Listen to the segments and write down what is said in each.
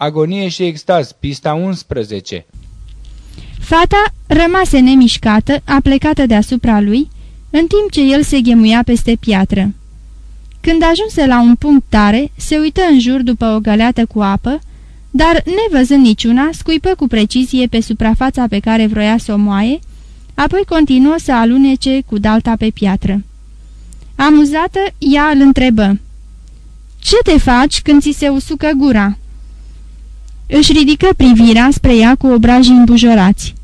Agonie și extaz, pista 11 Fata rămase nemișcată, aplecată deasupra lui, în timp ce el se ghemuia peste piatră. Când ajunse la un punct tare, se uită în jur după o găleată cu apă, dar, nevăzând niciuna, scuipă cu precizie pe suprafața pe care vroia să o moaie, apoi continuă să alunece cu dalta pe piatră. Amuzată, ea îl întrebă. Ce te faci când ți se usucă gura?" Își ridică privirea spre ea cu obrajii îmbujorați.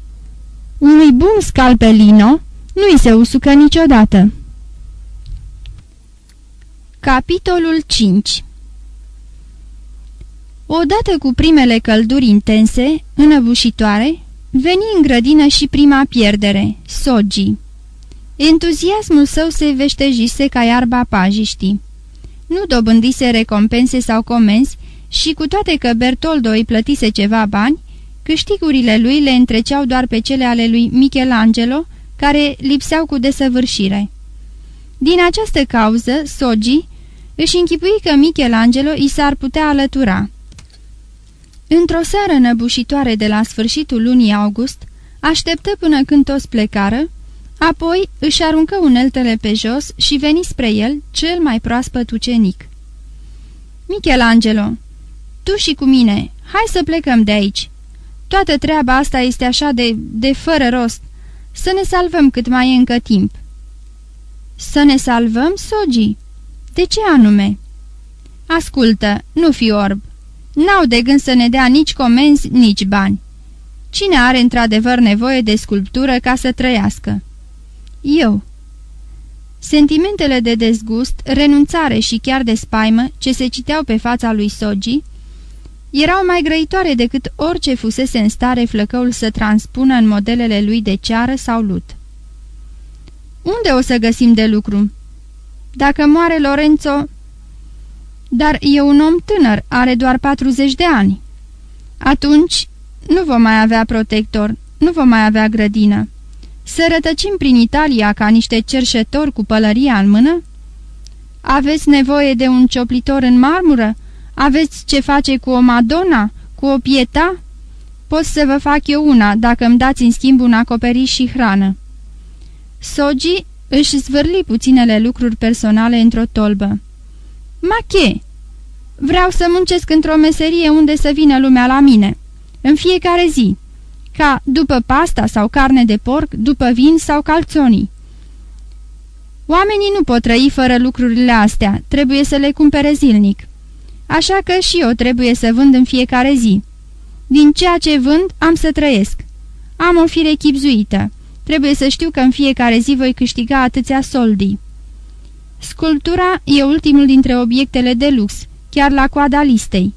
Unui bun scalpelino nu-i se usucă niciodată. Capitolul 5 Odată cu primele călduri intense, înăbușitoare, veni în grădină și prima pierdere, Sogi. Entuziasmul său se veștejise ca iarba pajiștii. Nu dobândise recompense sau comenzi și cu toate că Bertoldo îi plătise ceva bani, câștigurile lui le întreceau doar pe cele ale lui Michelangelo, care lipseau cu desăvârșire. Din această cauză, Sogi își închipui că Michelangelo i s-ar putea alătura. Într-o seară năbușitoare de la sfârșitul lunii august, așteptă până când toți plecară, apoi își aruncă uneltele pe jos și veni spre el cel mai proaspăt ucenic. Michelangelo, tu și cu mine, hai să plecăm de aici. Toată treaba asta este așa de, de fără rost. Să ne salvăm cât mai e încă timp." Să ne salvăm, Sogi? De ce anume?" Ascultă, nu fi orb. N-au de gând să ne dea nici comenzi, nici bani. Cine are într-adevăr nevoie de sculptură ca să trăiască?" Eu." Sentimentele de dezgust, renunțare și chiar de spaimă ce se citeau pe fața lui Sogi erau mai grăitoare decât orice fusese în stare flăcăul să transpună în modelele lui de ceară sau lut. Unde o să găsim de lucru? Dacă moare Lorenzo... Dar e un om tânăr, are doar 40 de ani. Atunci nu vom mai avea protector, nu vom mai avea grădină. Să rătăcim prin Italia ca niște cerșetori cu pălăria în mână? Aveți nevoie de un cioplitor în marmură? Aveți ce face cu o Madonna? Cu o pieta? Pot să vă fac eu una, dacă îmi dați în schimb un acoperiș și hrană." Sogi își zvârli puținele lucruri personale într-o tolbă. Mache! Vreau să muncesc într-o meserie unde să vină lumea la mine, în fiecare zi, ca după pasta sau carne de porc, după vin sau calțonii. Oamenii nu pot trăi fără lucrurile astea, trebuie să le cumpere zilnic așa că și eu trebuie să vând în fiecare zi. Din ceea ce vând, am să trăiesc. Am o fire chipzuită. Trebuie să știu că în fiecare zi voi câștiga atâția soldi. Sculptura e ultimul dintre obiectele de lux, chiar la coada listei.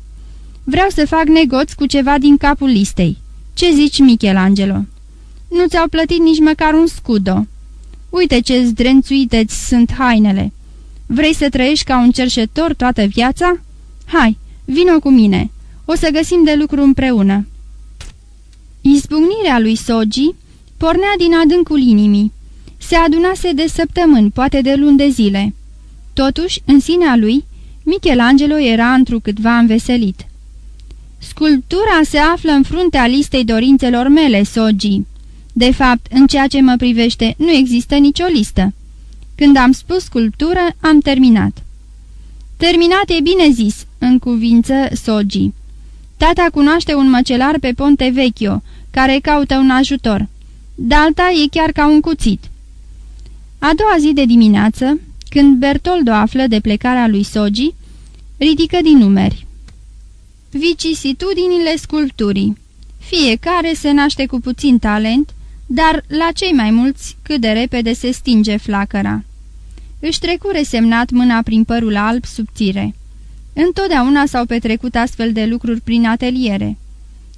Vreau să fac negoți cu ceva din capul listei. Ce zici, Michelangelo? Nu ți-au plătit nici măcar un scudo. Uite ce zdrențuite sunt hainele. Vrei să trăiești ca un cerșetor toată viața?" Hai, vino cu mine. O să găsim de lucru împreună." Izbucnirea lui Sogi pornea din adâncul inimii. Se adunase de săptămâni, poate de luni de zile. Totuși, în sinea lui, Michelangelo era întrucâtva înveselit. Sculptura se află în fruntea listei dorințelor mele, Sogi. De fapt, în ceea ce mă privește, nu există nicio listă. Când am spus sculptură, am terminat. Terminat e bine zis, în cuvință Sogi. Tata cunoaște un măcelar pe Ponte Vecchio, care caută un ajutor. Dalta e chiar ca un cuțit. A doua zi de dimineață, când Bertoldo află de plecarea lui Sogi, ridică din numeri. Vicisitudinile sculpturii Fiecare se naște cu puțin talent, dar la cei mai mulți cât de repede se stinge flacăra. Își trecu resemnat mâna prin părul alb subțire. Întotdeauna s-au petrecut astfel de lucruri prin ateliere.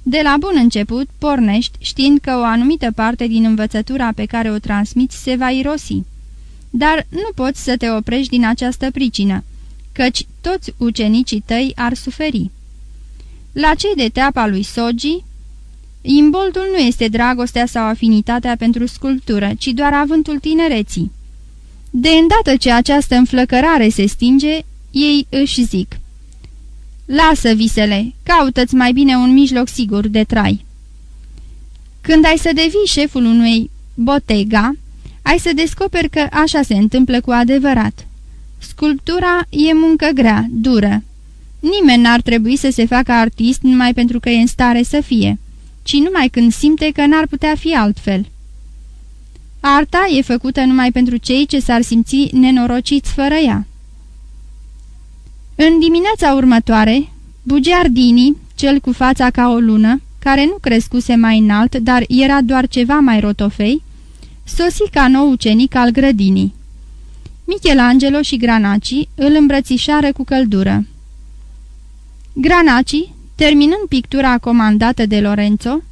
De la bun început, pornești știind că o anumită parte din învățătura pe care o transmiți se va irosi. Dar nu poți să te oprești din această pricină, căci toți ucenicii tăi ar suferi. La cei de teapa lui Sogi, imboltul nu este dragostea sau afinitatea pentru sculptură, ci doar avântul tinereții. De îndată ce această înflăcărare se stinge, ei își zic Lasă visele, caută-ți mai bine un mijloc sigur de trai. Când ai să devii șeful unui botega, ai să descoperi că așa se întâmplă cu adevărat. Sculptura e muncă grea, dură. Nimeni n-ar trebui să se facă artist numai pentru că e în stare să fie, ci numai când simte că n-ar putea fi altfel. Arta e făcută numai pentru cei ce s-ar simți nenorociți fără ea. În dimineața următoare, Bugiardini, cel cu fața ca o lună, care nu crescuse mai înalt, dar era doar ceva mai rotofei, sosi ca nou ucenic al grădinii. Michelangelo și Granaci îl îmbrățișară cu căldură. Granaci, terminând pictura comandată de Lorenzo,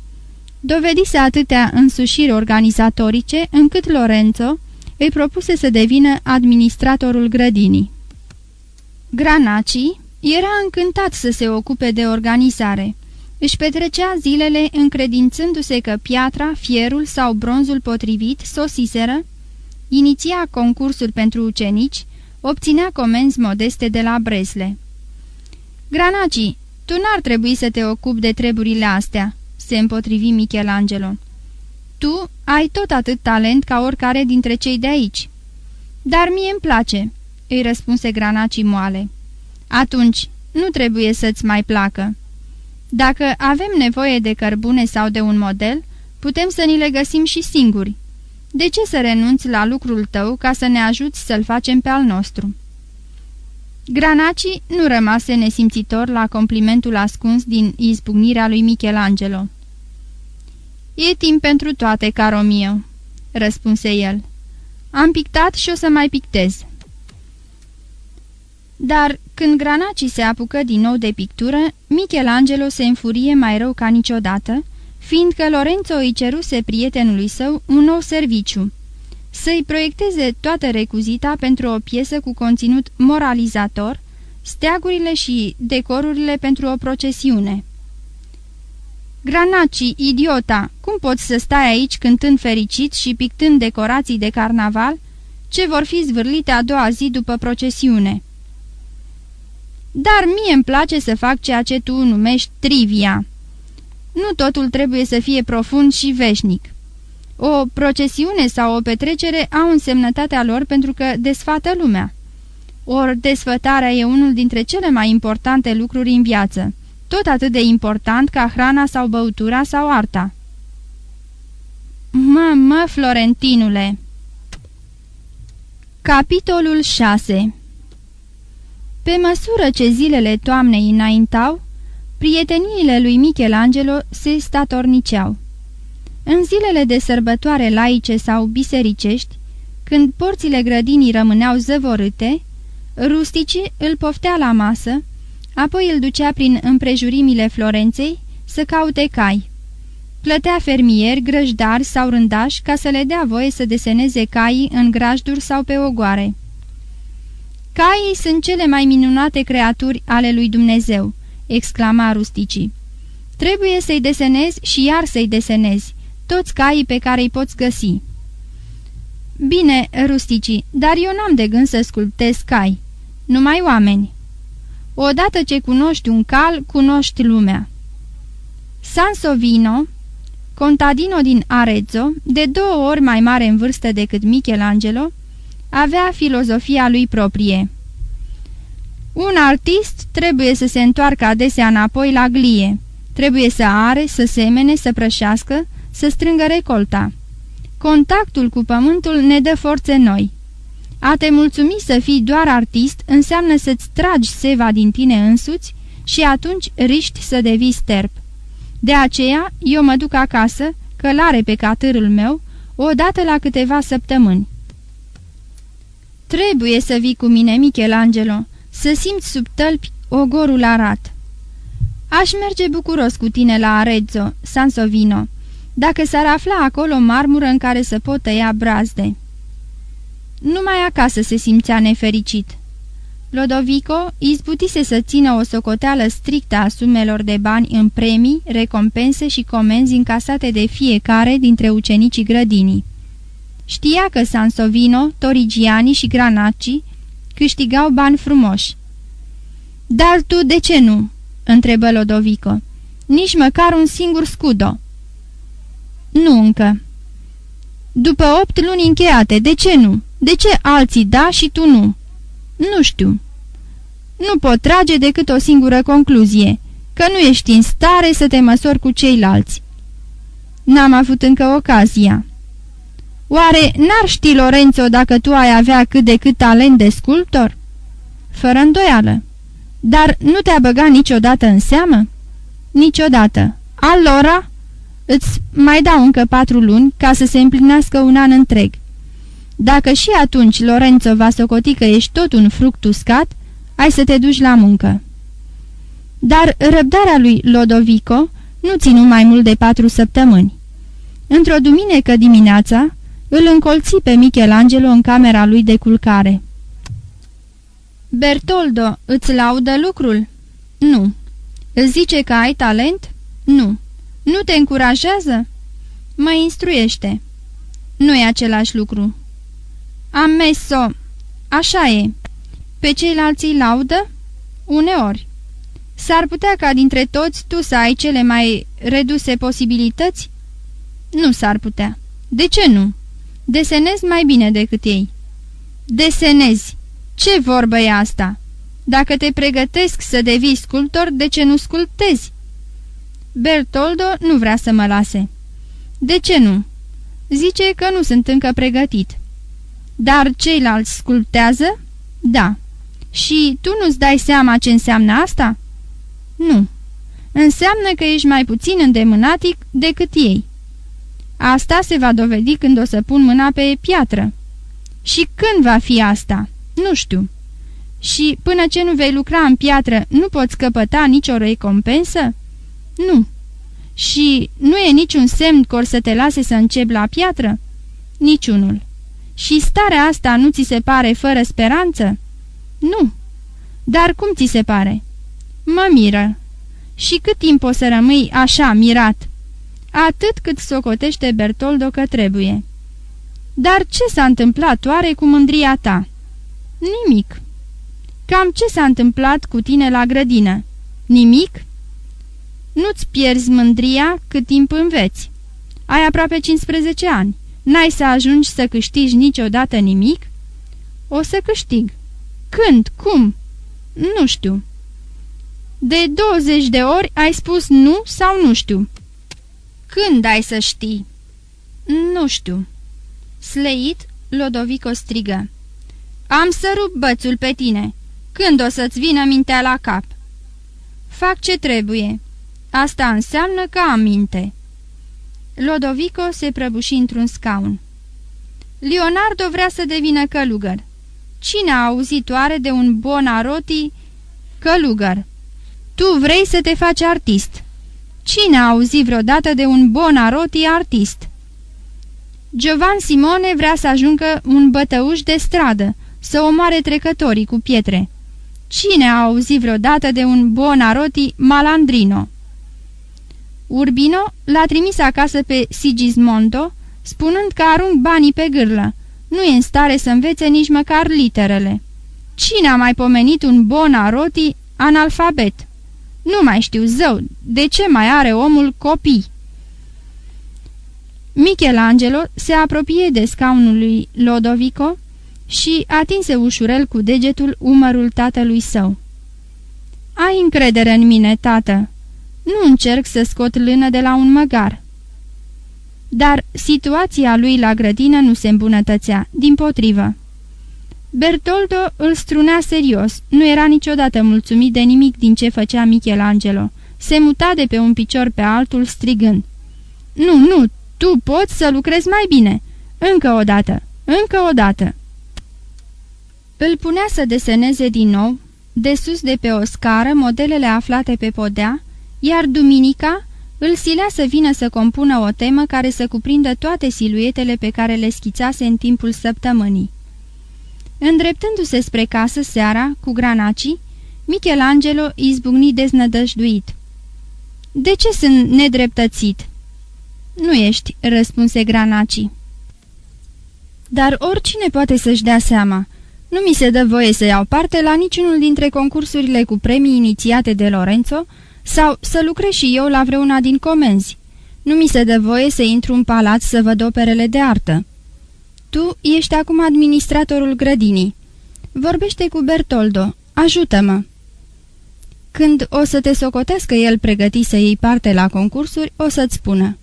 dovedise atâtea însușiri organizatorice încât Lorenzo îi propuse să devină administratorul grădinii. Granaci era încântat să se ocupe de organizare. Își petrecea zilele încredințându-se că piatra, fierul sau bronzul potrivit sosiseră, iniția concursuri pentru ucenici, obținea comenzi modeste de la Bresle. Granaci, tu n-ar trebui să te ocupi de treburile astea," se împotrivi Michelangelo. Tu ai tot atât talent ca oricare dintre cei de aici." Dar mie îmi place," îi răspunse Granaci moale. Atunci, nu trebuie să-ți mai placă. Dacă avem nevoie de cărbune sau de un model, putem să ni le găsim și singuri. De ce să renunți la lucrul tău ca să ne ajuți să-l facem pe al nostru?" Granaci nu rămase nesimțitor la complimentul ascuns din izbucnirea lui Michelangelo. E timp pentru toate, caro mio," răspunse el. Am pictat și o să mai pictez." Dar când Granaci se apucă din nou de pictură, Michelangelo se înfurie mai rău ca niciodată, fiindcă Lorenzo îi ceruse prietenului său un nou serviciu, să-i proiecteze toată recuzita pentru o piesă cu conținut moralizator, steagurile și decorurile pentru o procesiune. Granaci, idiota, cum poți să stai aici cântând fericit și pictând decorații de carnaval, ce vor fi zvârlite a doua zi după procesiune?" Dar mie îmi place să fac ceea ce tu numești trivia. Nu totul trebuie să fie profund și veșnic. O procesiune sau o petrecere au însemnătatea lor pentru că desfată lumea. Ori desfătarea e unul dintre cele mai importante lucruri în viață, tot atât de important ca hrana sau băutura sau arta. Mă, mă, Florentinule! Capitolul 6 Pe măsură ce zilele toamnei înaintau, prieteniile lui Michelangelo se statorniceau. În zilele de sărbătoare laice sau bisericești, când porțile grădinii rămâneau zăvorâte, rusticii îl poftea la masă, apoi îl ducea prin împrejurimile Florenței să caute cai. Plătea fermieri, grăjdari sau rândași ca să le dea voie să deseneze caii în grajduri sau pe ogoare. Caii sunt cele mai minunate creaturi ale lui Dumnezeu, exclama rusticii. Trebuie să-i desenezi și iar să-i desenezi, toți caii pe care îi poți găsi. Bine, rusticii, dar eu n-am de gând să sculptez cai, numai oameni. Odată ce cunoști un cal, cunoști lumea. Sansovino, contadino din Arezzo, de două ori mai mare în vârstă decât Michelangelo, avea filozofia lui proprie. Un artist trebuie să se întoarcă adesea înapoi la glie, trebuie să are, să semene, să prășească, să strângă recolta. Contactul cu pământul ne dă forțe noi. A te mulțumi să fii doar artist înseamnă să-ți tragi seva din tine însuți și atunci riști să devii sterp. De aceea eu mă duc acasă, călare pe catârul meu, o dată la câteva săptămâni. Trebuie să vii cu mine, Michelangelo, să simți sub tălpi ogorul arat. Aș merge bucuros cu tine la Arezzo, Sansovino, dacă s-ar afla acolo marmură în care să pot tăia brazde. Numai acasă se simțea nefericit. Lodovico izbutise să țină o socoteală strictă a sumelor de bani în premii, recompense și comenzi încasate de fiecare dintre ucenicii grădinii. Știa că Sansovino, Torigiani și Granaci câștigau bani frumoși. Dar tu de ce nu?" întrebă Lodovico. Nici măcar un singur scudo." Nu încă." După opt luni încheiate, de ce nu? De ce alții da și tu nu?" Nu știu." Nu pot trage decât o singură concluzie, că nu ești în stare să te măsori cu ceilalți." N-am avut încă ocazia." Oare n-ar ști Lorenzo dacă tu ai avea cât de cât talent de sculptor?" Fără îndoială. Dar nu te-a băgat niciodată în seamă?" Niciodată. Alora?" Îți mai dau încă patru luni ca să se împlinească un an întreg. Dacă și atunci Lorenzo va socoti că ești tot un fruct uscat, ai să te duci la muncă." Dar răbdarea lui Lodovico nu ținu mai mult de patru săptămâni. Într-o duminică dimineața, îl încolți pe Michelangelo în camera lui de culcare. Bertoldo, îți laudă lucrul?" Nu." Îți zice că ai talent?" Nu." Nu te încurajează?" Mă instruiește." Nu e același lucru." Am mes-o. Așa e. Pe ceilalți îi laudă? Uneori. S-ar putea ca dintre toți tu să ai cele mai reduse posibilități? Nu s-ar putea. De ce nu? Desenezi mai bine decât ei. Desenezi. Ce vorbă e asta? Dacă te pregătesc să devii sculptor, de ce nu sculptezi? Bertoldo nu vrea să mă lase. De ce nu? Zice că nu sunt încă pregătit. Dar ceilalți sculptează? Da. Și tu nu-ți dai seama ce înseamnă asta? Nu. Înseamnă că ești mai puțin îndemânatic decât ei. Asta se va dovedi când o să pun mâna pe piatră. Și când va fi asta? Nu știu. Și până ce nu vei lucra în piatră, nu poți căpăta nicio recompensă? Nu. Și nu e niciun semn că or să te lase să începi la piatră? Niciunul. Și starea asta nu ți se pare fără speranță? Nu. Dar cum ți se pare? Mă miră. Și cât timp o să rămâi așa, mirat? Atât cât socotește Bertoldo că trebuie. Dar ce s-a întâmplat oare cu mândria ta? Nimic. Cam ce s-a întâmplat cu tine la grădină? Nimic? Nu-ți pierzi mândria cât timp înveți. Ai aproape 15 ani. N-ai să ajungi să câștigi niciodată nimic? O să câștig. Când? Cum? Nu știu. De 20 de ori ai spus nu sau nu știu. Când ai să știi? Nu știu. Sleit, Lodovico strigă. Am să rup bățul pe tine. Când o să-ți vină mintea la cap? Fac ce trebuie. Asta înseamnă că am minte." Lodovico se prăbuși într-un scaun. Leonardo vrea să devină călugăr. Cine a auzit oare de un Bonaroti călugăr? Tu vrei să te faci artist. Cine a auzit vreodată de un Bonaroti artist? Giovan Simone vrea să ajungă un bătăuș de stradă, să omoare trecătorii cu pietre. Cine a auzit vreodată de un Bonaroti malandrino? Urbino l-a trimis acasă pe Sigismondo, spunând că arunc banii pe gârlă. Nu e în stare să învețe nici măcar literele. Cine a mai pomenit un Bonaroti analfabet? Nu mai știu, zău, de ce mai are omul copii? Michelangelo se apropie de scaunul lui Lodovico și atinse ușurel cu degetul umărul tatălui său. Ai încredere în mine, tată," Nu încerc să scot lână de la un măgar." Dar situația lui la grădină nu se îmbunătățea, din potrivă. Bertoldo îl strunea serios, nu era niciodată mulțumit de nimic din ce făcea Michelangelo. Se muta de pe un picior pe altul strigând. Nu, nu, tu poți să lucrezi mai bine. Încă o dată, încă o dată." Îl punea să deseneze din nou, de sus de pe o scară, modelele aflate pe podea, iar duminica îl silea să vină să compună o temă care să cuprindă toate siluetele pe care le schițase în timpul săptămânii. Îndreptându-se spre casă seara, cu granacii, Michelangelo izbucni deznădăjduit. De ce sunt nedreptățit?" Nu ești," răspunse granacii. Dar oricine poate să-și dea seama. Nu mi se dă voie să iau parte la niciunul dintre concursurile cu premii inițiate de Lorenzo sau să lucrez și eu la vreuna din comenzi. Nu mi se dă voie să intru în palat să văd operele de artă. Tu ești acum administratorul grădinii. Vorbește cu Bertoldo. Ajută-mă!" Când o să te socotească el pregătit să iei parte la concursuri, o să-ți spună.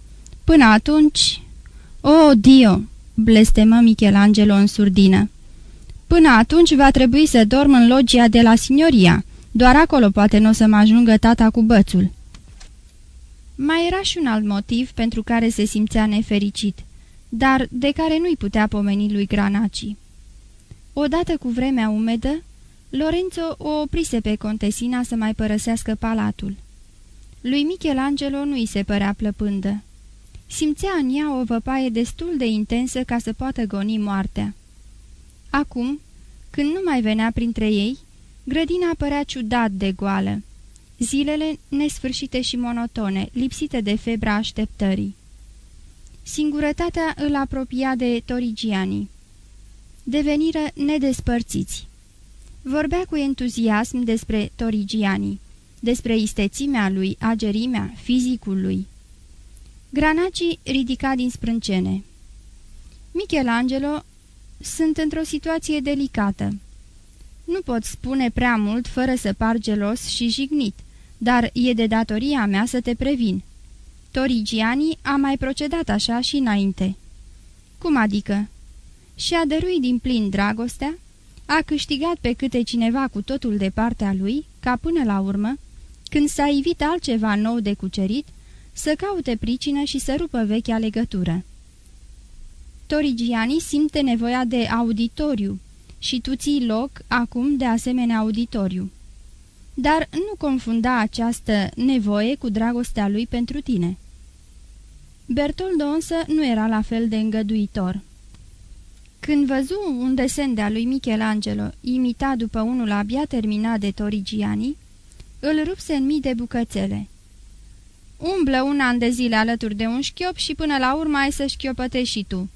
Până atunci... O, oh, Dio!" blestemă Michelangelo în surdină. Până atunci va trebui să dorm în logia de la signoria. Doar acolo poate nu o să mă ajungă tata cu bățul." Mai era și un alt motiv pentru care se simțea nefericit, dar de care nu-i putea pomeni lui Granaci. Odată cu vremea umedă, Lorenzo o oprise pe contesina să mai părăsească palatul. Lui Michelangelo nu-i se părea plăpândă. Simțea în ea o văpaie destul de intensă ca să poată goni moartea. Acum, când nu mai venea printre ei, grădina părea ciudat de goală. Zilele nesfârșite și monotone, lipsite de febra așteptării. Singurătatea îl apropia de Torigiani. Deveniră nedespărțiți. Vorbea cu entuziasm despre Torigiani, despre istețimea lui, agerimea, fizicul lui. Granaci ridica din sprâncene. Michelangelo, sunt într-o situație delicată. Nu pot spune prea mult fără să par gelos și jignit, dar e de datoria mea să te previn. Torigiani a mai procedat așa și înainte. Cum adică? Și-a dăruit din plin dragostea, a câștigat pe câte cineva cu totul de partea lui, ca până la urmă, când s-a ivit altceva nou de cucerit, să caute pricină și să rupă vechea legătură. Torigiani simte nevoia de auditoriu și tu ții loc acum de asemenea auditoriu. Dar nu confunda această nevoie cu dragostea lui pentru tine. Bertoldo însă nu era la fel de îngăduitor. Când văzu un desen de-a lui Michelangelo, imitat după unul abia terminat de Torigiani, îl rupse în mii de bucățele. Umblă un an de zile alături de un șchiop și până la urmă ai să șchiopătești și tu.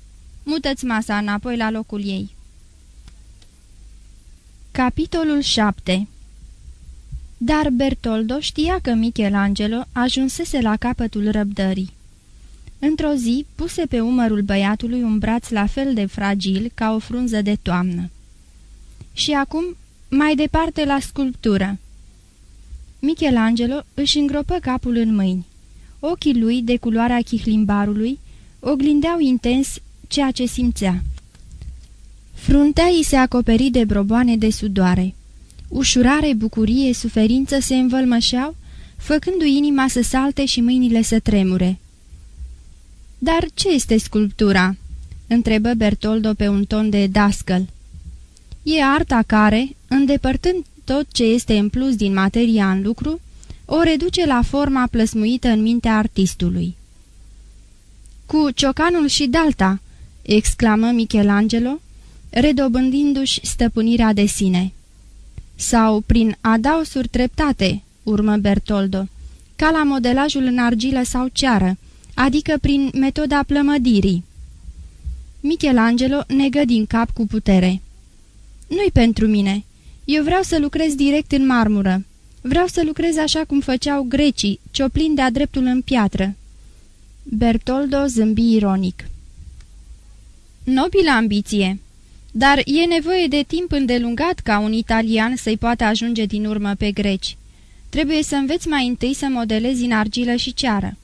Mută-ți masa înapoi la locul ei. Capitolul 7 Dar Bertoldo știa că Michelangelo ajunsese la capătul răbdării. Într-o zi, puse pe umărul băiatului un braț la fel de fragil ca o frunză de toamnă. Și acum, mai departe la sculptură. Michelangelo își îngropă capul în mâini. Ochii lui, de culoarea chihlimbarului, oglindeau intens ceea ce simțea. Fruntea îi se acoperi de broboane de sudoare. Ușurare, bucurie, suferință se învălmășeau, făcându-i inima să salte și mâinile să tremure. Dar ce este sculptura?" întrebă Bertoldo pe un ton de dascăl. E arta care, îndepărtând tot ce este în plus din materia în lucru, o reduce la forma plăsmuită în mintea artistului. Cu ciocanul și dalta!" exclamă Michelangelo, redobândindu-și stăpânirea de sine. Sau prin adausuri treptate, urmă Bertoldo, ca la modelajul în argilă sau ceară, adică prin metoda plămădirii. Michelangelo negă din cap cu putere. Nu-i pentru mine. Eu vreau să lucrez direct în marmură. Vreau să lucrez așa cum făceau grecii, cioplind de-a dreptul în piatră." Bertoldo zâmbi ironic. Nobilă ambiție, dar e nevoie de timp îndelungat ca un italian să-i poată ajunge din urmă pe greci. Trebuie să înveți mai întâi să modelezi în argilă și ceară.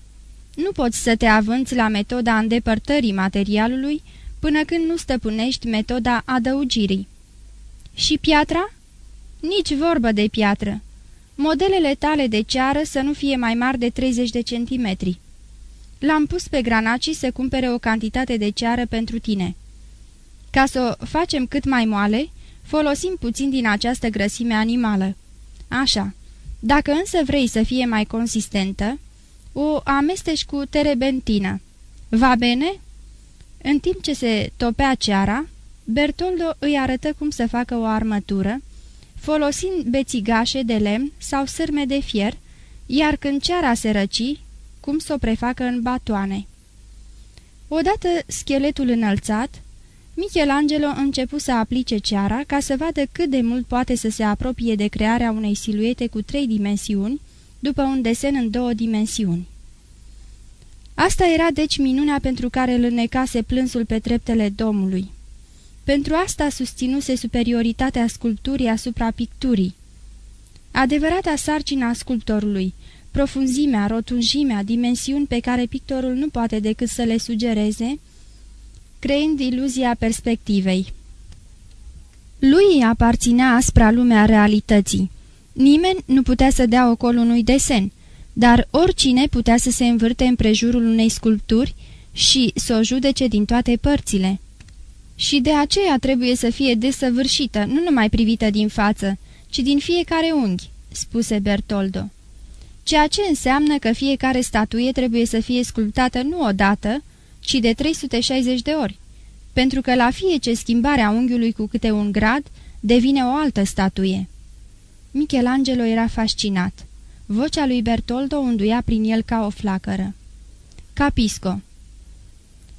Nu poți să te avânți la metoda îndepărtării materialului până când nu stăpânești metoda adăugirii. Și piatra? Nici vorbă de piatră. Modelele tale de ceară să nu fie mai mari de 30 de centimetri. L-am pus pe Granaci să cumpere o cantitate de ceară pentru tine. Ca să o facem cât mai moale, folosim puțin din această grăsime animală. Așa. Dacă însă vrei să fie mai consistentă, o amesteci cu terebentină. Va bene?" În timp ce se topea ceara, Bertoldo îi arătă cum să facă o armătură, folosind bețigașe de lemn sau sârme de fier, iar când ceara se răci, cum să o prefacă în batoane. Odată scheletul înălțat, Michelangelo începu să aplice ceara ca să vadă cât de mult poate să se apropie de crearea unei siluete cu trei dimensiuni, după un desen în două dimensiuni. Asta era deci minunea pentru care îl înnecase plânsul pe treptele domului. Pentru asta susținuse superioritatea sculpturii asupra picturii. Adevărata sarcina sculptorului, profunzimea, rotunjimea, dimensiuni pe care pictorul nu poate decât să le sugereze, creând iluzia perspectivei. Lui aparținea aspra lumea realității. Nimeni nu putea să dea ocol unui desen, dar oricine putea să se învârte împrejurul unei sculpturi și să o judece din toate părțile. Și de aceea trebuie să fie desăvârșită, nu numai privită din față, ci din fiecare unghi, spuse Bertoldo. Ceea ce înseamnă că fiecare statuie trebuie să fie sculptată nu odată, ci de 360 de ori, pentru că la fiecare schimbare a unghiului cu câte un grad devine o altă statuie. Michelangelo era fascinat. Vocea lui Bertoldo unduia prin el ca o flacără. Capisco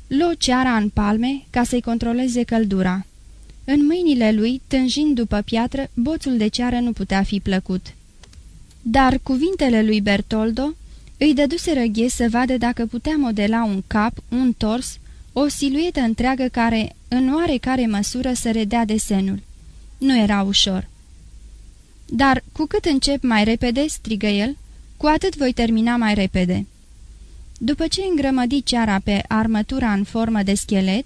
Lu ceara în palme ca să-i controleze căldura. În mâinile lui, tânjind după piatră, boțul de ceară nu putea fi plăcut. Dar cuvintele lui Bertoldo îi dăduse răghe să vadă dacă putea modela un cap, un tors, o siluetă întreagă care, în oarecare măsură, să redea desenul. Nu era ușor. Dar cu cât încep mai repede, strigă el, cu atât voi termina mai repede. După ce îngrămădi ceara pe armătura în formă de schelet,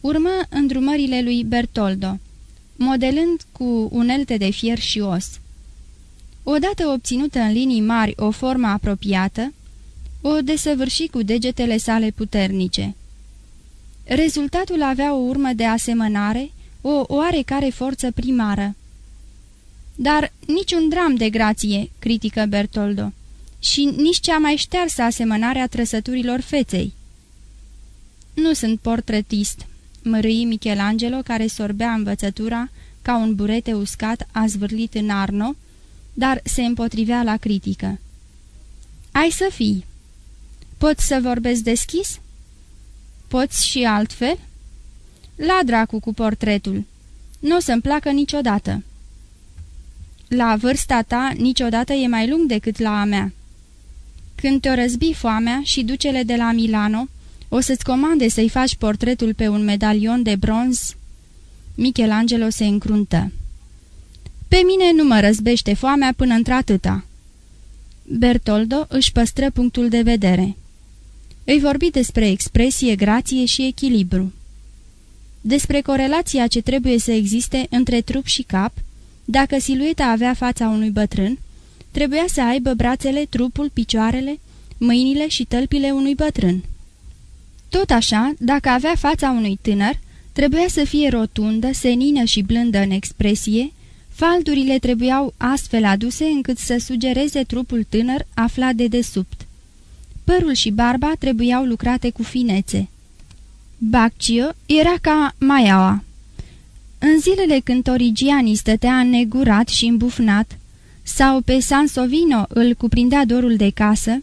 urmă îndrumările lui Bertoldo, modelând cu unelte de fier și os. Odată obținută în linii mari o formă apropiată, o desăvârși cu degetele sale puternice. Rezultatul avea o urmă de asemănare, o oarecare forță primară. Dar niciun dram de grație, critică Bertoldo, și nici cea mai ștearsă asemănare a trăsăturilor feței. Nu sunt portretist, mărâi Michelangelo care sorbea învățătura ca un burete uscat azvârlit în arno, dar se împotrivea la critică. Ai să fii. Poți să vorbesc deschis? Poți și altfel? La dracu cu portretul. Nu o să-mi placă niciodată. La vârsta ta niciodată e mai lung decât la a mea. Când te-o răzbi foamea și ducele de la Milano, o să-ți comande să-i faci portretul pe un medalion de bronz? Michelangelo se încruntă. Pe mine nu mă răzbește foamea până într-atâta. Bertoldo își păstră punctul de vedere. Îi vorbi despre expresie, grație și echilibru. Despre corelația ce trebuie să existe între trup și cap, dacă silueta avea fața unui bătrân, trebuia să aibă brațele, trupul, picioarele, mâinile și tălpile unui bătrân. Tot așa, dacă avea fața unui tânăr, trebuia să fie rotundă, senină și blândă în expresie, faldurile trebuiau astfel aduse încât să sugereze trupul tânăr aflat de desubt. Părul și barba trebuiau lucrate cu finețe. Baccio era ca Maiaua. În zilele când Origiani stătea înnegurat și îmbufnat, sau pe Sansovino îl cuprindea dorul de casă,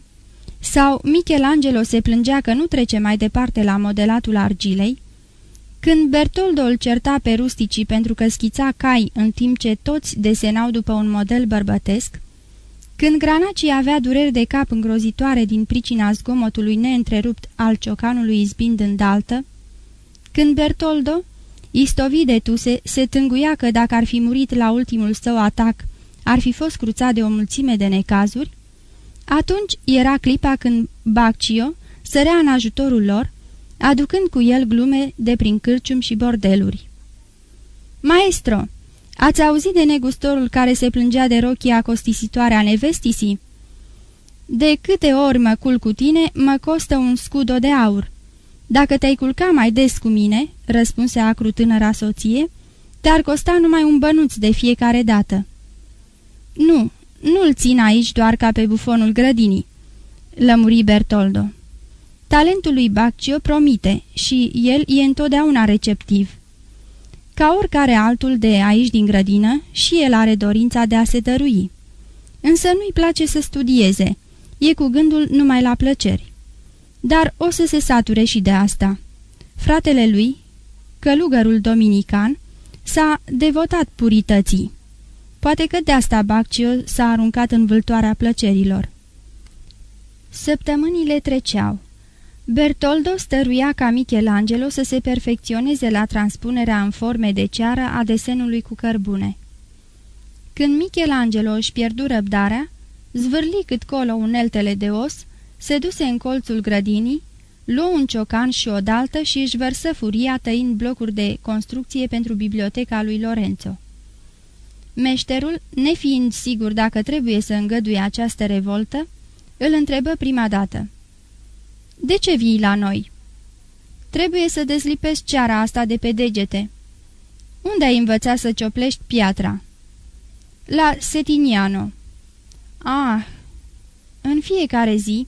sau Michelangelo se plângea că nu trece mai departe la modelatul argilei, când Bertoldo îl certa pe rusticii pentru că schița cai în timp ce toți desenau după un model bărbătesc, când Granaci avea dureri de cap îngrozitoare din pricina zgomotului neîntrerupt al ciocanului izbind în daltă, când Bertoldo, istovit de tuse, se tânguia că dacă ar fi murit la ultimul său atac, ar fi fost cruțat de o mulțime de necazuri, atunci era clipa când Baccio sărea în ajutorul lor, aducând cu el glume de prin cârcium și bordeluri. Maestro, ați auzit de negustorul care se plângea de rochia costisitoare a nevestisii? De câte ori mă culc cu tine, mă costă un scudo de aur. Dacă te-ai culca mai des cu mine, răspunse acru tânăra soție, te-ar costa numai un bănuț de fiecare dată. Nu, nu-l țin aici doar ca pe bufonul grădinii, lămuri Bertoldo. Talentul lui Baccio promite și el e întotdeauna receptiv. Ca oricare altul de aici din grădină, și el are dorința de a se dărui. Însă nu-i place să studieze, e cu gândul numai la plăceri. Dar o să se sature și de asta. Fratele lui, călugărul dominican, s-a devotat purității. Poate că de asta Baccio s-a aruncat în vâltoarea plăcerilor. Săptămânile treceau. Bertoldo stăruia ca Michelangelo să se perfecționeze la transpunerea în forme de ceară a desenului cu cărbune. Când Michelangelo își pierdu răbdarea, zvârli cât colo uneltele de os, se duse în colțul grădinii, luă un ciocan și o daltă și își vărsă furia tăind blocuri de construcție pentru biblioteca lui Lorenzo. Meșterul, nefiind sigur dacă trebuie să îngăduie această revoltă, îl întrebă prima dată. De ce vii la noi?" Trebuie să dezlipesc ceara asta de pe degete." Unde ai învățat să cioplești piatra?" La Setiniano." Ah!" În fiecare zi,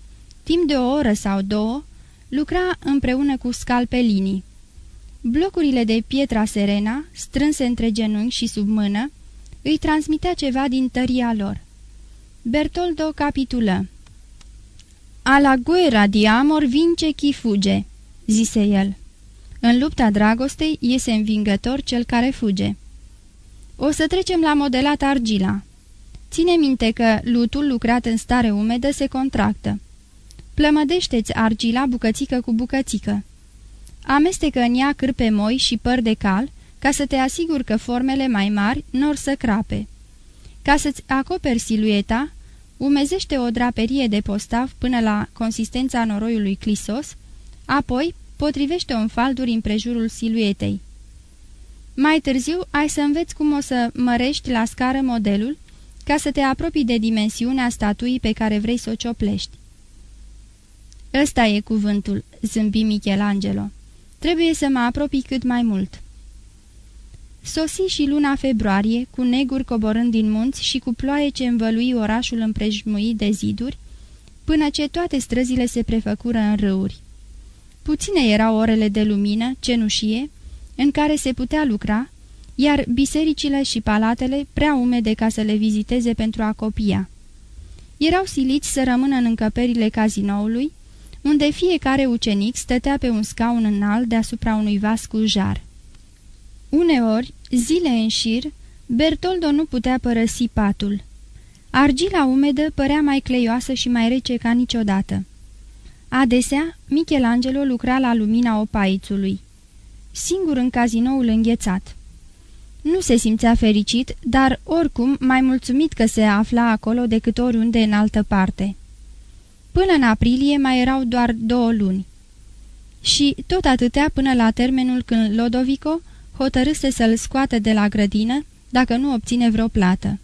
timp de o oră sau două, lucra împreună cu scalpelini. Blocurile de pietra serena, strânse între genunchi și sub mână, îi transmitea ceva din tăria lor. Bertoldo capitulă. A la guerra di amor vince chi fuge, zise el. În lupta dragostei iese învingător cel care fuge. O să trecem la modelat argila. Ține minte că lutul lucrat în stare umedă se contractă. Plămădește-ți argila bucățică cu bucățică. Amestecă în ea cârpe moi și păr de cal, ca să te asiguri că formele mai mari nor să crape. Ca să-ți acoperi silueta, umezește o draperie de postav până la consistența noroiului clisos, apoi potrivește-o în falduri împrejurul siluetei. Mai târziu ai să înveți cum o să mărești la scară modelul, ca să te apropii de dimensiunea statuii pe care vrei să o cioplești. Ăsta e cuvântul, zâmbi Michelangelo. Trebuie să mă apropii cât mai mult. Sosi și luna februarie, cu neguri coborând din munți și cu ploaie ce învălui orașul împrejmuit de ziduri, până ce toate străzile se prefăcură în râuri. Puține erau orele de lumină, cenușie, în care se putea lucra, iar bisericile și palatele prea umede ca să le viziteze pentru a copia. Erau siliți să rămână în încăperile cazinoului, unde fiecare ucenic stătea pe un scaun înalt deasupra unui vas cu jar. Uneori, zile în șir, Bertoldo nu putea părăsi patul. Argila umedă părea mai cleioasă și mai rece ca niciodată. Adesea, Michelangelo lucra la lumina opaițului. Singur în cazinoul înghețat. Nu se simțea fericit, dar oricum mai mulțumit că se afla acolo decât oriunde în altă parte. Până în aprilie mai erau doar două luni. Și tot atâtea până la termenul când Lodovico hotărâse să-l scoată de la grădină, dacă nu obține vreo plată.